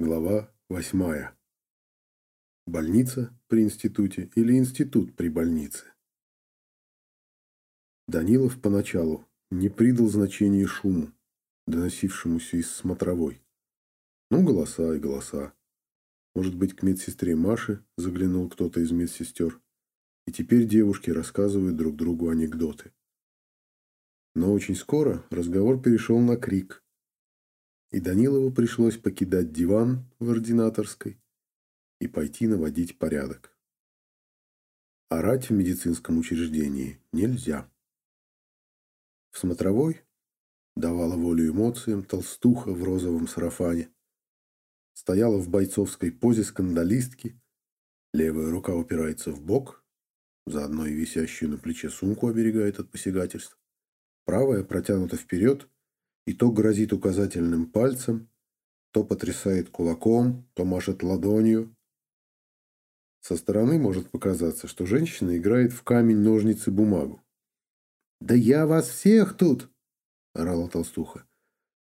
Глава восьмая. Больница при институте или институт при больнице? Данилов поначалу не придал значения шуму, доносившемуся из смотровой. Ну, голоса и голоса. Может быть, к медсестре Маше заглянул кто-то из медсестер, и теперь девушки рассказывают друг другу анекдоты. Но очень скоро разговор перешел на крик – и Данилову пришлось покидать диван в ординаторской и пойти наводить порядок. Орать в медицинском учреждении нельзя. В смотровой давала волю эмоциям толстуха в розовом сарафане. Стояла в бойцовской позе скандалистки, левая рука упирается в бок, заодно и висящую на плече сумку оберегает от посягательств. Правая протянута вперед – и то грозит указательным пальцем, то потрясает кулаком, то машет ладонью. Со стороны может показаться, что женщина играет в камень, ножницы, бумагу. «Да я вас всех тут!» – орала толстуха.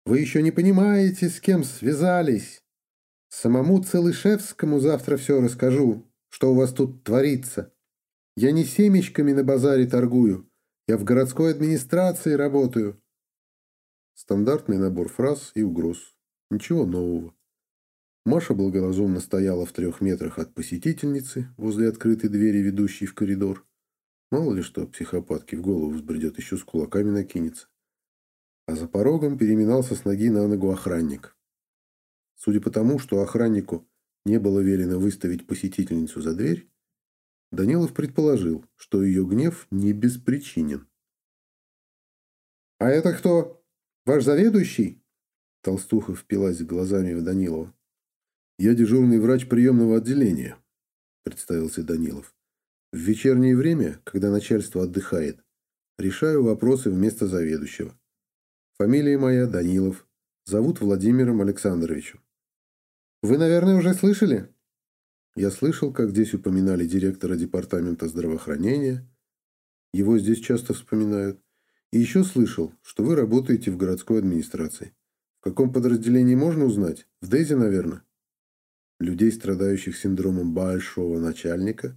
«Вы еще не понимаете, с кем связались. Самому Целышевскому завтра все расскажу, что у вас тут творится. Я не семечками на базаре торгую, я в городской администрации работаю. Стандартный набор фраз и угроз. Ничего нового. Маша благоразумно стояла в трех метрах от посетительницы возле открытой двери, ведущей в коридор. Мало ли что психопатке в голову взбредет, еще с кулаками накинется. А за порогом переминался с ноги на ногу охранник. Судя по тому, что охраннику не было велено выставить посетительницу за дверь, Данилов предположил, что ее гнев не беспричинен. «А это кто?» Ваш заведующий?» Толстуха впилась глазами в Данилова. «Я дежурный врач приемного отделения», – представился Данилов. «В вечернее время, когда начальство отдыхает, решаю вопросы вместо заведующего. Фамилия моя Данилов. Зовут Владимиром Александровичем». «Вы, наверное, уже слышали?» Я слышал, как здесь упоминали директора департамента здравоохранения. Его здесь часто вспоминают. И еще слышал, что вы работаете в городской администрации. В каком подразделении можно узнать? В Дейзе, наверное? Людей, страдающих синдромом большого начальника,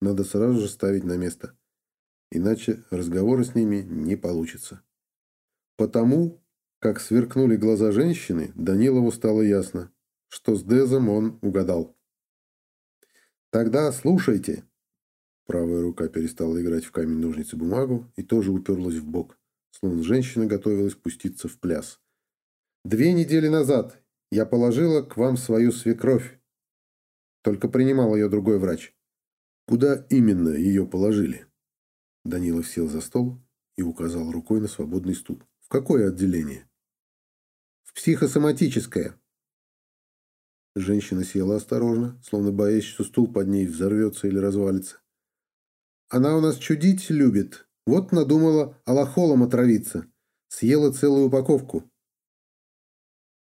надо сразу же ставить на место. Иначе разговора с ними не получится. Потому, как сверкнули глаза женщины, Данилову стало ясно, что с Дезом он угадал. «Тогда слушайте», Правая рука перестала играть в камень, ножницы, бумагу и тоже уперлась в бок, словно женщина готовилась пуститься в пляс. «Две недели назад я положила к вам свою свекровь. Только принимал ее другой врач». «Куда именно ее положили?» Данилов сел за стол и указал рукой на свободный стул. «В какое отделение?» «В психосоматическое», Женщина села осторожно, словно боясь, что стул под ней взорвется или развалится. Она у нас чудить любит. Вот надумала алахолом отравиться. Съела целую упаковку.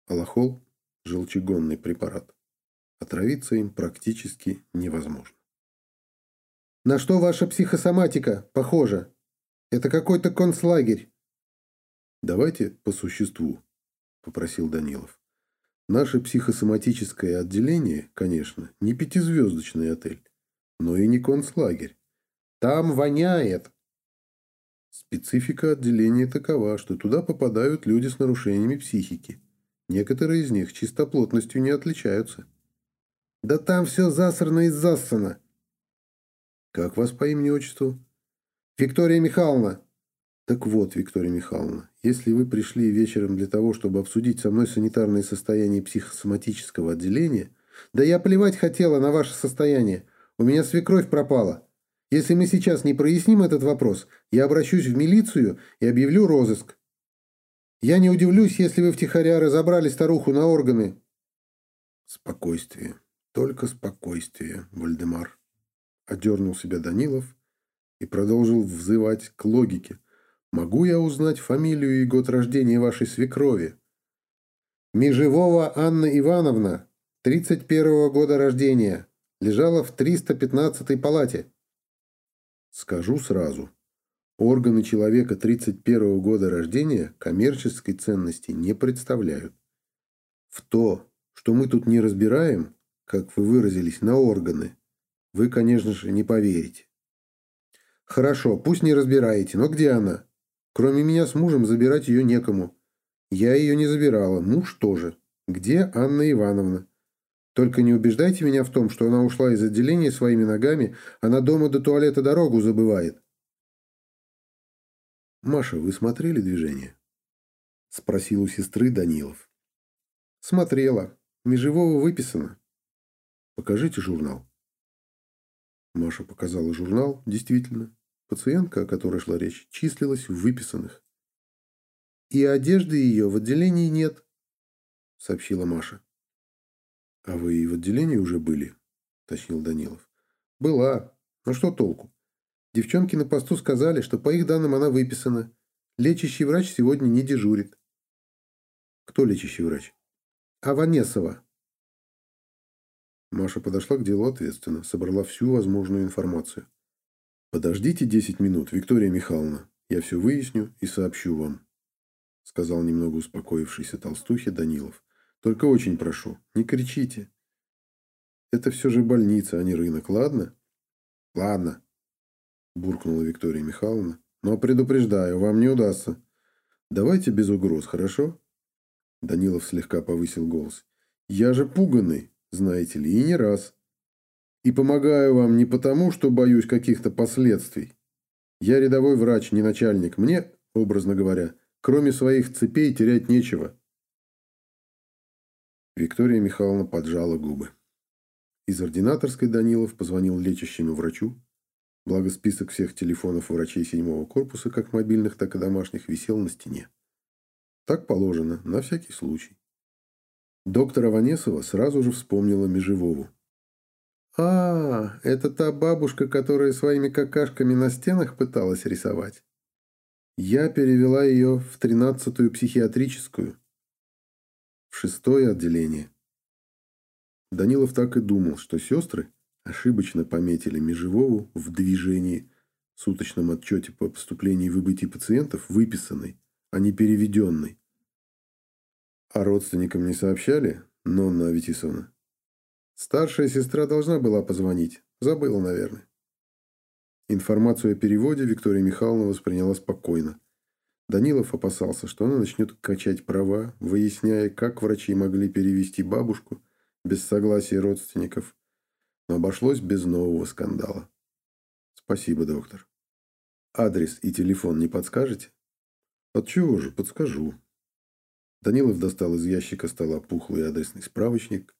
Алахол – желчегонный препарат. Отравиться им практически невозможно. На что ваша психосоматика похожа? Это какой-то концлагерь. Давайте по существу, попросил Данилов. Наше психосоматическое отделение, конечно, не пятизвездочный отель, но и не концлагерь. Там воняет. Специфика отделения такова, что туда попадают люди с нарушениями психики. Некоторые из них чистоплотностью не отличаются. Да там все засрано и засано. Как вас по имени-отчеству? Виктория Михайловна. Так вот, Виктория Михайловна, если вы пришли вечером для того, чтобы обсудить со мной санитарное состояние психосоматического отделения, да я плевать хотела на ваше состояние. У меня свекровь пропала. Если мы сейчас не проясним этот вопрос, я обращусь в милицию и объявлю розыск. Я не удивлюсь, если вы втихаря разобрали старуху на органы. Спокойствие. Только спокойствие, Вальдемар. Одернул себя Данилов и продолжил взывать к логике. Могу я узнать фамилию и год рождения вашей свекрови? Межевого Анна Ивановна, 31-го года рождения, лежала в 315-й палате. Скажу сразу. Органы человека 31 года рождения коммерческой ценности не представляют. В то, что мы тут не разбираем, как вы выразились, на органы, вы, конечно же, не поверите. Хорошо, пусть не разбираете, но где она? Кроме меня с мужем забирать ее некому. Я ее не забирала, муж тоже. Где Анна Ивановна? Только не убеждайте меня в том, что она ушла из отделения своими ногами, она дома до туалета дорогу забывает. «Маша, вы смотрели движение?» — спросил у сестры Данилов. «Смотрела. Межевого выписано». «Покажите журнал». Маша показала журнал. Действительно, пациентка, о которой шла речь, числилась в выписанных. «И одежды ее в отделении нет», — сообщила Маша. «А вы и в отделении уже были?» — уточнил Данилов. «Была. Но что толку? Девчонки на посту сказали, что по их данным она выписана. Лечащий врач сегодня не дежурит». «Кто лечащий врач?» «Аванесова». Маша подошла к делу ответственно, собрала всю возможную информацию. «Подождите десять минут, Виктория Михайловна. Я все выясню и сообщу вам», — сказал немного успокоившийся толстухе Данилов. Только очень прошу, не кричите. Это все же больница, а не рынок, ладно? Ладно, буркнула Виктория Михайловна. Но предупреждаю, вам не удастся. Давайте без угроз, хорошо? Данилов слегка повысил голос. Я же пуганный, знаете ли, и не раз. И помогаю вам не потому, что боюсь каких-то последствий. Я рядовой врач, не начальник. Мне, образно говоря, кроме своих цепей терять нечего. Виктория Михайловна поджала губы. Из ординаторской Данилов позвонил лечащему врачу. Благо список всех телефонов врачей седьмого корпуса, как мобильных, так и домашних, висел на стене. Так положено, на всякий случай. Доктора Ванесова сразу же вспомнила Межевову. «А, это та бабушка, которая своими какашками на стенах пыталась рисовать. Я перевела ее в тринадцатую психиатрическую шестое отделение. Данилов так и думал, что сестры ошибочно пометили Межевову в движении в суточном отчете по поступлению и выбытии пациентов выписанной, а не переведенной. А родственникам не сообщали, Нонна Аветисовна? Старшая сестра должна была позвонить. Забыла, наверное. Информацию о переводе Виктория Михайловна восприняла спокойно. Данилов опасался, что она начнет качать права, выясняя, как врачи могли перевести бабушку без согласия родственников. Но обошлось без нового скандала. Спасибо, доктор. Адрес и телефон не подскажете? Отчего же, подскажу. Данилов достал из ящика стола пухлый адресный справочник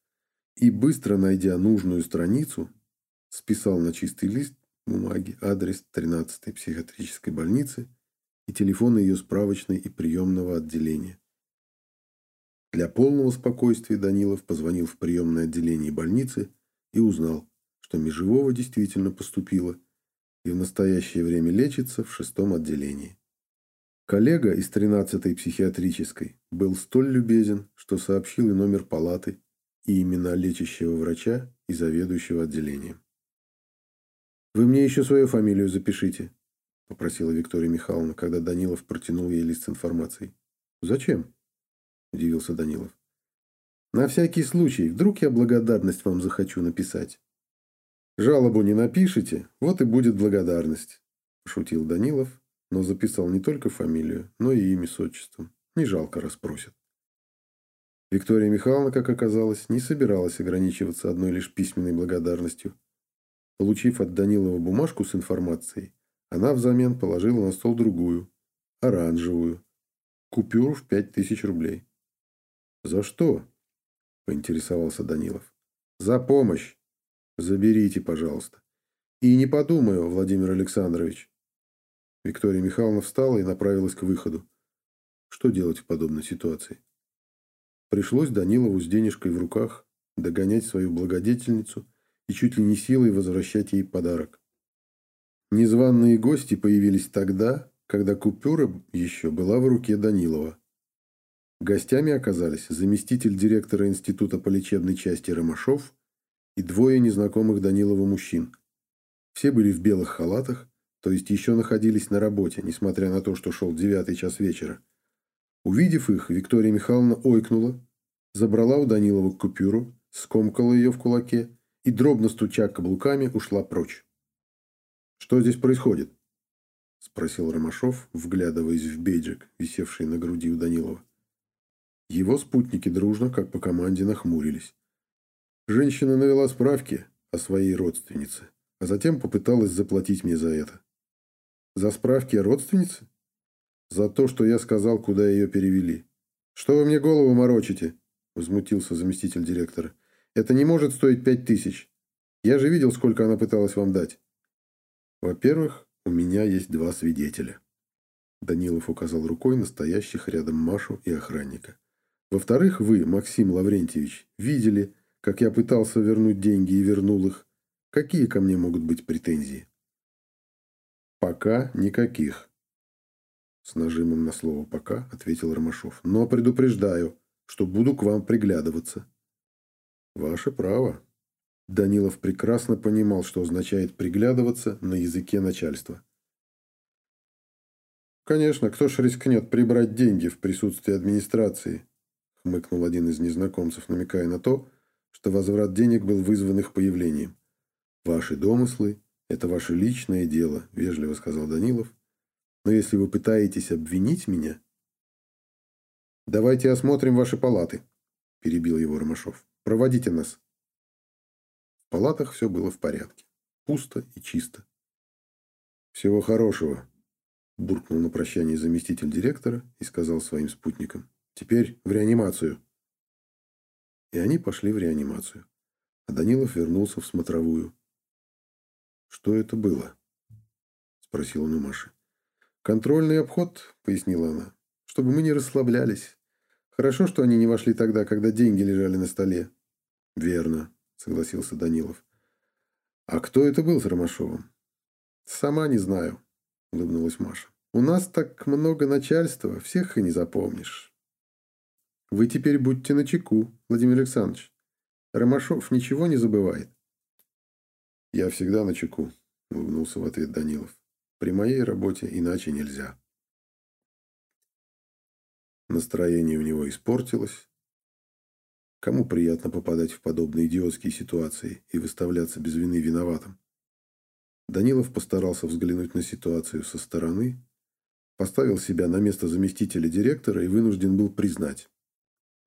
и, быстро найдя нужную страницу, списал на чистый лист бумаги адрес 13-й психиатрической больницы – и телефоны ее справочной и приемного отделения. Для полного спокойствия Данилов позвонил в приемное отделение больницы и узнал, что Межевого действительно поступила и в настоящее время лечится в шестом отделении. Коллега из 13-й психиатрической был столь любезен, что сообщил и номер палаты, и имена лечащего врача и заведующего отделением. «Вы мне еще свою фамилию запишите», – попросила Виктория Михайловна, когда Данилов протянул ей лист с информацией. «Зачем?» – удивился Данилов. «На всякий случай, вдруг я благодарность вам захочу написать». «Жалобу не напишите, вот и будет благодарность», – пошутил Данилов, но записал не только фамилию, но и имя с отчеством. Не жалко расспросят. Виктория Михайловна, как оказалось, не собиралась ограничиваться одной лишь письменной благодарностью. Получив от Данилова бумажку с информацией, она взамен положила на стол другую, оранжевую, купюру в пять тысяч рублей. «За что?» – поинтересовался Данилов. «За помощь. Заберите, пожалуйста. И не подумаю, Владимир Александрович». Виктория Михайловна встала и направилась к выходу. Что делать в подобной ситуации? Пришлось Данилову с денежкой в руках догонять свою благодетельницу и чуть ли не силой возвращать ей подарок. Незваные гости появились тогда, когда купюра еще была в руке Данилова. Гостями оказались заместитель директора института по лечебной части Ромашов и двое незнакомых Данилова мужчин. Все были в белых халатах, то есть еще находились на работе, несмотря на то, что шел девятый час вечера. Увидев их, Виктория Михайловна ойкнула, забрала у Данилова купюру, скомкала ее в кулаке и, дробно стуча каблуками, ушла прочь. «Что здесь происходит?» — спросил Ромашов, вглядываясь в бейджик, висевший на груди у Данилова. Его спутники дружно, как по команде, нахмурились. Женщина навела справки о своей родственнице, а затем попыталась заплатить мне за это. За справки о родственнице? За то, что я сказал, куда ее перевели. Что вы мне голову морочите? Возмутился заместитель директора. Это не может стоить пять тысяч. Я же видел, сколько она пыталась вам дать. Во-первых, у меня есть два свидетеля. Данилов указал рукой настоящих рядом Машу и охранника. Во-вторых, вы, Максим Лаврентьевич, видели, как я пытался вернуть деньги и вернул их. Какие ко мне могут быть претензии? Пока никаких. С нажимом на слово «пока» ответил Ромашов. Но предупреждаю, что буду к вам приглядываться. Ваше право. Данилов прекрасно понимал, что означает приглядываться на языке начальства. Конечно, кто ж рискнет прибрать деньги в присутствии администрации, хмыкнул один из незнакомцев, намекая на то, что возврат денег был вызван их появлением. «Ваши домыслы – это ваше личное дело», – вежливо сказал Данилов. «Но если вы пытаетесь обвинить меня...» «Давайте осмотрим ваши палаты», – перебил его Ромашов. «Проводите нас». В палатах все было в порядке. Пусто и чисто. «Всего хорошего», – буркнул на прощание заместитель директора и сказал своим спутникам. «Теперь в реанимацию». И они пошли в реанимацию. А Данилов вернулся в смотровую. «Что это было?» – спросил он у Маши. «Контрольный обход», – пояснила она, – «чтобы мы не расслаблялись. Хорошо, что они не вошли тогда, когда деньги лежали на столе». «Верно», – согласился Данилов. «А кто это был с Ромашовым?» «Сама не знаю», – улыбнулась Маша. «У нас так много начальства, всех и не запомнишь». Вы теперь будьте начеку, Владимир Александрович. Ромашов ничего не забывает. Я всегда начеку, улыбнулся в ответ Данилов. При моей работе иначе нельзя. Настроение у него испортилось. Кому приятно попадать в подобные идиотские ситуации и выставляться без вины виноватым? Данилов постарался взглянуть на ситуацию со стороны, поставил себя на место заместителя директора и вынужден был признать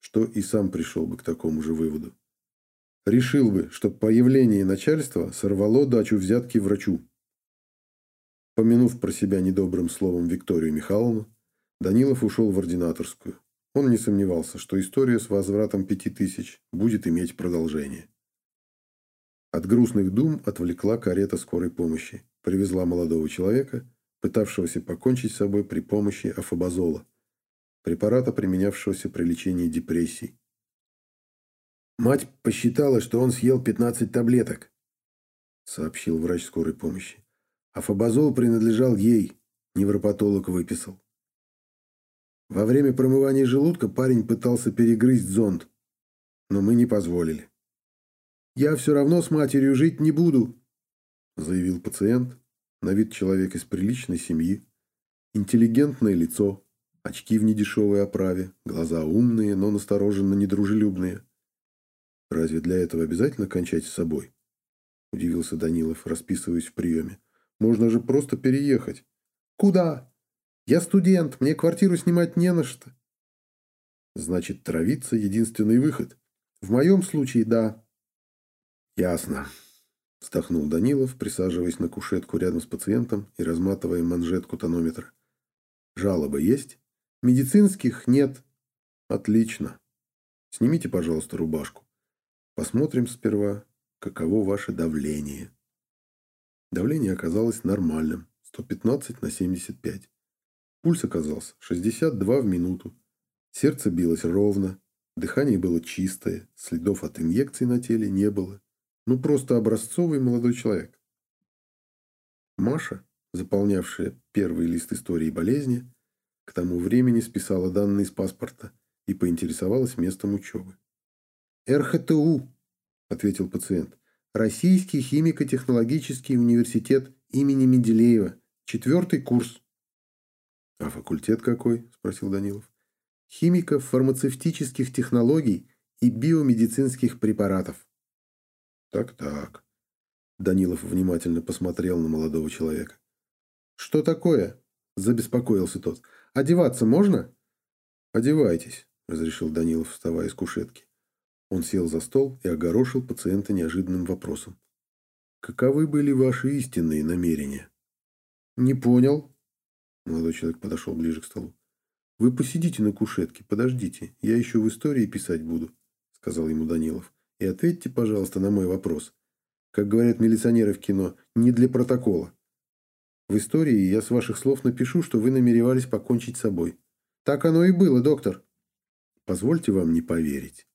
что и сам пришел бы к такому же выводу. Решил бы, что появление начальства сорвало дачу взятки врачу. Помянув про себя недобрым словом Викторию Михайловну, Данилов ушел в ординаторскую. Он не сомневался, что история с возвратом пяти тысяч будет иметь продолжение. От грустных дум отвлекла карета скорой помощи. Привезла молодого человека, пытавшегося покончить с собой при помощи афобазола препарата, применявшегося при лечении депрессий. «Мать посчитала, что он съел 15 таблеток», — сообщил врач скорой помощи. «Афобазол принадлежал ей, невропатолог выписал. Во время промывания желудка парень пытался перегрызть зонд, но мы не позволили. «Я все равно с матерью жить не буду», — заявил пациент, на вид человек из приличной семьи, интеллигентное лицо, Очки в недешевой оправе, глаза умные, но настороженно недружелюбные. Разве для этого обязательно кончать с собой? Удивился Данилов, расписываясь в приеме. Можно же просто переехать. Куда? Я студент, мне квартиру снимать не на что. Значит, травиться единственный выход. В моем случае, да. Ясно. Вздохнул Данилов, присаживаясь на кушетку рядом с пациентом и разматывая манжетку тонометра. Жалоба есть? Медицинских нет. Отлично. Снимите, пожалуйста, рубашку. Посмотрим сперва, каково ваше давление. Давление оказалось нормальным. 115 на 75. Пульс оказался 62 в минуту. Сердце билось ровно. Дыхание было чистое. Следов от инъекций на теле не было. Ну, просто образцовый молодой человек. Маша, заполнявшая первый лист истории болезни, к тому времени списала данные из паспорта и поинтересовалась местом учебы. «РХТУ», – ответил пациент. «Российский химико-технологический университет имени Менделеева. Четвертый курс». «А факультет какой?» – спросил Данилов. «Химико-фармацевтических технологий и биомедицинских препаратов. Так-так. Данилов внимательно посмотрел на молодого человека. «Что такое?» – забеспокоился тот. «Одеваться можно?» «Одевайтесь», – разрешил Данилов, вставая с кушетки. Он сел за стол и огорошил пациента неожиданным вопросом. «Каковы были ваши истинные намерения?» «Не понял». Молодой человек подошел ближе к столу. «Вы посидите на кушетке, подождите. Я еще в истории писать буду», — сказал ему Данилов. «И ответьте, пожалуйста, на мой вопрос. Как говорят милиционеры в кино, не для протокола. В истории я с ваших слов напишу, что вы намеревались покончить с собой. Так оно и было, доктор. Позвольте вам не поверить.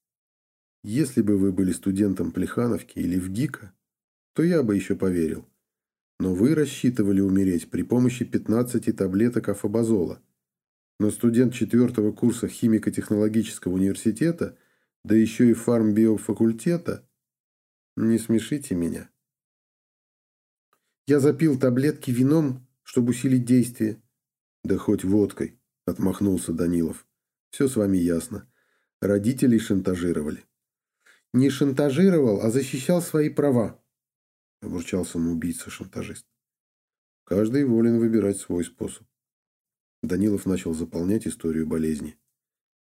Если бы вы были студентом Плехановки или в ГИКа, то я бы еще поверил. Но вы рассчитывали умереть при помощи 15 таблеток афобазола. Но студент четвертого курса химико-технологического университета, да еще и фармбиофакультета, не смешите меня. Я запил таблетки вином, чтобы усилить действие. Да хоть водкой, отмахнулся Данилов. Все с вами ясно. Родителей шантажировали. Не шантажировал, а защищал свои права, обурчал самоубийца-шантажист. Каждый волен выбирать свой способ. Данилов начал заполнять историю болезни.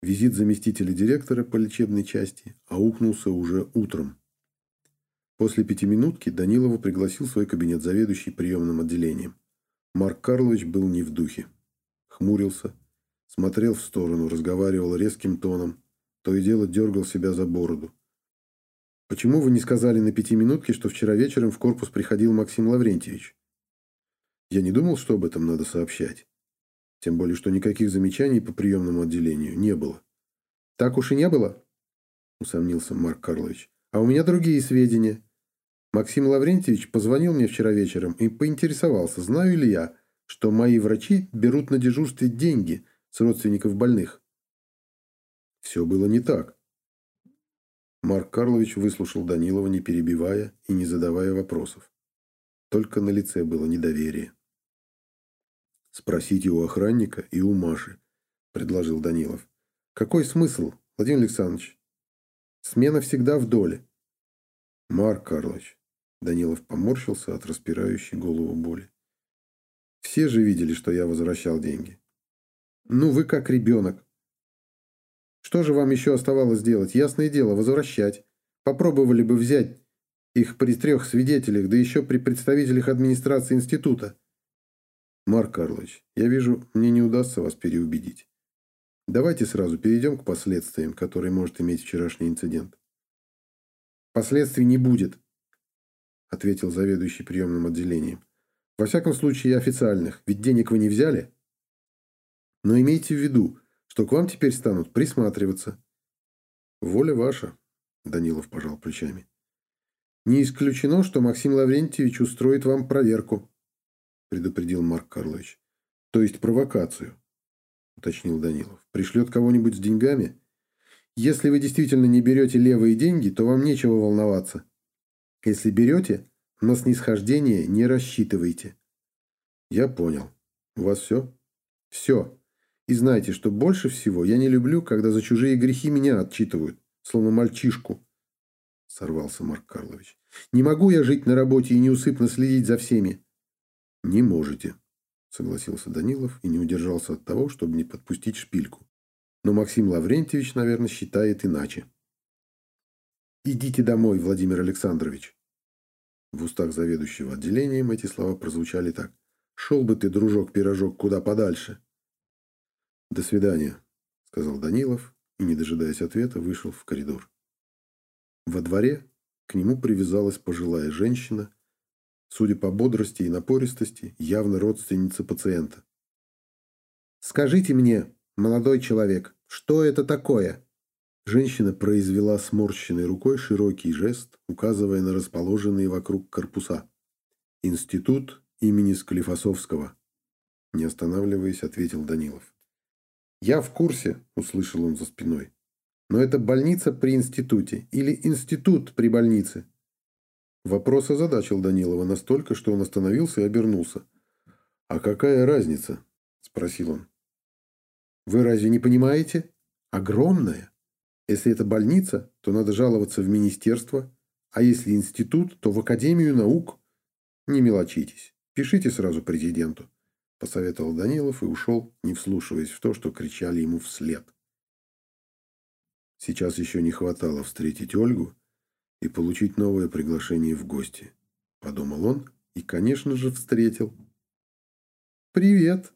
Визит заместителя директора по лечебной части аукнулся уже утром. После пятиминутки Данилова пригласил в свой кабинет заведующий приемным отделением. Марк Карлович был не в духе. Хмурился, смотрел в сторону, разговаривал резким тоном, то и дело дергал себя за бороду. «Почему вы не сказали на пятиминутке, что вчера вечером в корпус приходил Максим Лаврентьевич?» Я не думал, что об этом надо сообщать. Тем более, что никаких замечаний по приемному отделению не было. «Так уж и не было?» – усомнился Марк Карлович. «А у меня другие сведения. Максим Лаврентьевич позвонил мне вчера вечером и поинтересовался, знаю ли я, что мои врачи берут на дежурстве деньги с родственников больных. Все было не так. Марк Карлович выслушал Данилова, не перебивая и не задавая вопросов. Только на лице было недоверие. «Спросите у охранника и у Маши», – предложил Данилов. «Какой смысл, Владимир Александрович? Смена всегда в доле». «Марк Карлович, Данилов поморщился от распирающей голову боли. Все же видели, что я возвращал деньги. Ну, вы как ребенок. Что же вам еще оставалось делать? Ясное дело, возвращать. Попробовали бы взять их при трех свидетелях, да еще при представителях администрации института. Марк Карлович, я вижу, мне не удастся вас переубедить. Давайте сразу перейдем к последствиям, которые может иметь вчерашний инцидент. Последствий не будет, ответил заведующий приемным отделением. Во всяком случае, официальных, ведь денег вы не взяли. Но имейте в виду, что к вам теперь станут присматриваться. Воля ваша, Данилов пожал плечами. Не исключено, что Максим Лаврентьевич устроит вам проверку, предупредил Марк Карлович. То есть провокацию, уточнил Данилов. Пришлет кого-нибудь с деньгами? Если вы действительно не берете левые деньги, то вам нечего волноваться. Если берете, на снисхождение не рассчитывайте. Я понял. У вас все? Все. И знайте, что больше всего я не люблю, когда за чужие грехи меня отчитывают, словно мальчишку. Сорвался Марк Карлович. Не могу я жить на работе и неусыпно следить за всеми. Не можете, согласился Данилов и не удержался от того, чтобы не подпустить шпильку. Но Максим Лаврентьевич, наверное, считает иначе. «Идите домой, Владимир Александрович». В устах заведующего отделением эти слова прозвучали так. «Шел бы ты, дружок-пирожок, куда подальше». «До свидания», — сказал Данилов и, не дожидаясь ответа, вышел в коридор. Во дворе к нему привязалась пожилая женщина, судя по бодрости и напористости, явно родственница пациента. «Скажите мне, молодой человек, что это такое?» Женщина произвела сморщенной рукой широкий жест, указывая на расположенные вокруг корпуса. «Институт имени Склифосовского», — не останавливаясь, ответил Данилов. «Я в курсе», — услышал он за спиной. «Но это больница при институте или институт при больнице?» Вопрос озадачил Данилова настолько, что он остановился и обернулся. «А какая разница?» – спросил он. «Вы разве не понимаете? Огромная. Если это больница, то надо жаловаться в министерство, а если институт, то в Академию наук. Не мелочитесь, пишите сразу президенту, посоветовал Данилов и ушел, не вслушиваясь в то, что кричали ему вслед. Сейчас еще не хватало встретить Ольгу и получить новое приглашение в гости, подумал он и, конечно же, встретил. «Привет!»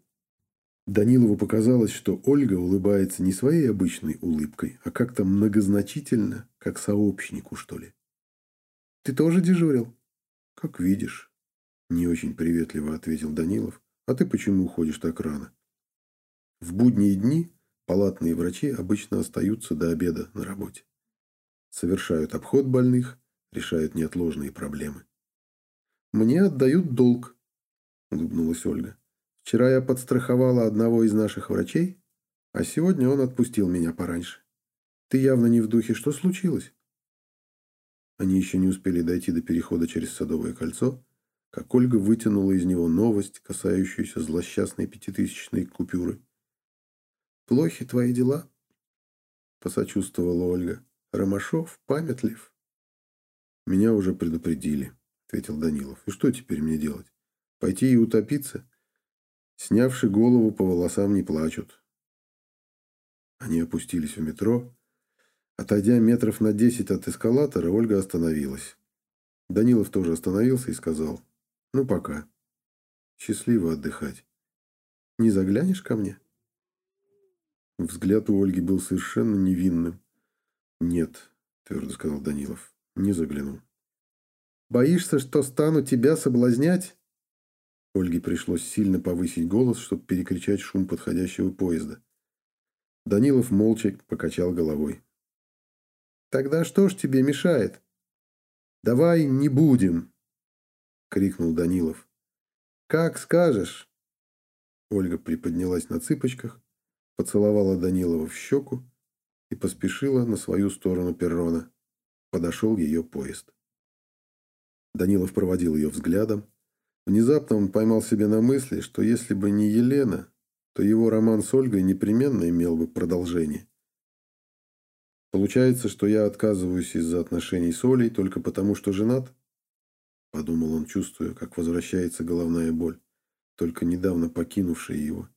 Данилову показалось, что Ольга улыбается не своей обычной улыбкой, а как-то многозначительно, как сообщнику, что ли. «Ты тоже дежурил?» «Как видишь», — не очень приветливо ответил Данилов. «А ты почему уходишь так рано?» В будние дни палатные врачи обычно остаются до обеда на работе. Совершают обход больных, решают неотложные проблемы. «Мне отдают долг», — улыбнулась Ольга. Вчера я подстраховала одного из наших врачей, а сегодня он отпустил меня пораньше. Ты явно не в духе. Что случилось?» Они еще не успели дойти до перехода через Садовое кольцо, как Ольга вытянула из него новость, касающуюся злосчастной пятитысячной купюры. «Плохи твои дела?» — посочувствовала Ольга. «Ромашов памятлив». «Меня уже предупредили», — ответил Данилов. «И что теперь мне делать? Пойти и утопиться? Снявши голову, по волосам не плачут. Они опустились в метро. Отойдя метров на десять от эскалатора, Ольга остановилась. Данилов тоже остановился и сказал, «Ну, пока. Счастливо отдыхать. Не заглянешь ко мне?» Взгляд у Ольги был совершенно невинным. «Нет», — твердо сказал Данилов, — «не загляну». «Боишься, что стану тебя соблазнять?» Ольге пришлось сильно повысить голос, чтобы перекричать шум подходящего поезда. Данилов молча покачал головой. «Тогда что ж тебе мешает?» «Давай не будем!» — крикнул Данилов. «Как скажешь!» Ольга приподнялась на цыпочках, поцеловала Данилова в щеку и поспешила на свою сторону перрона. Подошел ее поезд. Данилов проводил ее взглядом, Внезапно он поймал себя на мысли, что если бы не Елена, то его роман с Ольгой непременно имел бы продолжение. Получается, что я отказываюсь из-за отношений с Олей только потому, что женат? Подумал он, чувствуя, как возвращается головная боль, только недавно покинувшая его.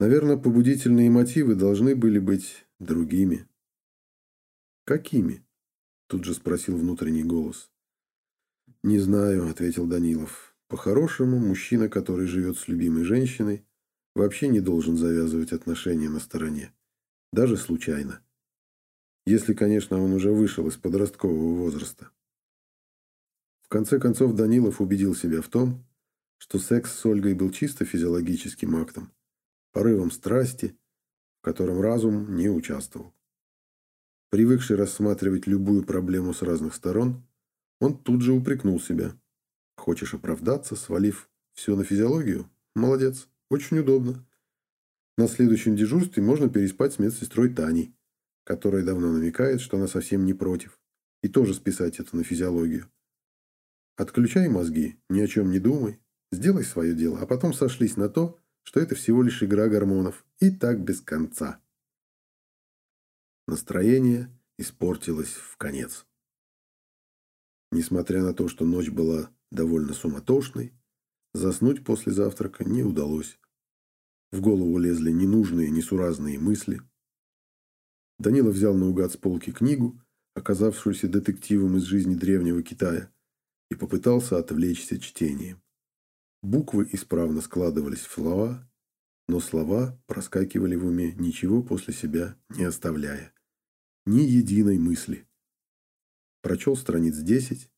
Наверное, побудительные мотивы должны были быть другими. Какими? Тут же спросил внутренний голос. «Не знаю», — ответил Данилов. По-хорошему, мужчина, который живет с любимой женщиной, вообще не должен завязывать отношения на стороне. Даже случайно. Если, конечно, он уже вышел из подросткового возраста. В конце концов, Данилов убедил себя в том, что секс с Ольгой был чисто физиологическим актом, порывом страсти, в котором разум не участвовал. Привыкший рассматривать любую проблему с разных сторон, он тут же упрекнул себя – Хочешь оправдаться, свалив все на физиологию? Молодец, очень удобно. На следующем дежурстве можно переспать с медсестрой Таней, которая давно намекает, что она совсем не против, и тоже списать это на физиологию. Отключай мозги, ни о чем не думай, сделай свое дело, а потом сошлись на то, что это всего лишь игра гормонов, и так без конца. Настроение испортилось в конец. Несмотря на то, что ночь была довольно суматошной, заснуть после завтрака не удалось. В голову лезли ненужные, несуразные мысли. Данила взял наугад с полки книгу, оказавшуюся детективом из жизни древнего Китая, и попытался отвлечься чтением. Буквы исправно складывались в слова, но слова проскакивали в уме, ничего после себя не оставляя. Ни единой мысли. Прочел страниц десять,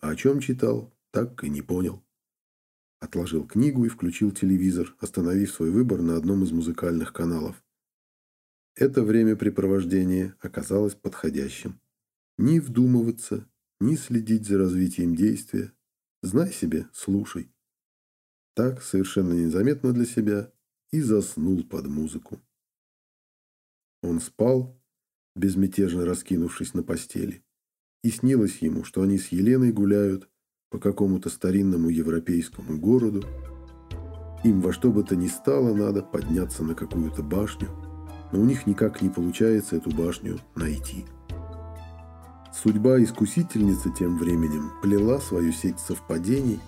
а о чем читал, так и не понял. Отложил книгу и включил телевизор, остановив свой выбор на одном из музыкальных каналов. Это времяпрепровождение оказалось подходящим. Ни вдумываться, ни следить за развитием действия. Знай себе, слушай. Так, совершенно незаметно для себя, и заснул под музыку. Он спал, безмятежно раскинувшись на постели. И снилось ему, что они с Еленой гуляют по какому-то старинному европейскому городу. Им во что бы то ни стало надо подняться на какую-то башню, но у них никак не получается эту башню найти. Судьба искусительницы тем временем плела свою сеть совпадений,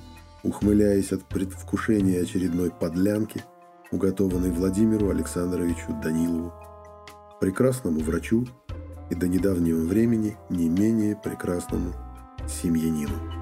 ухмыляясь от предвкушения очередной подлянки, уготованной Владимиру Александровичу Данилову, прекрасному врачу и до недавнего времени не менее прекрасному семьянину.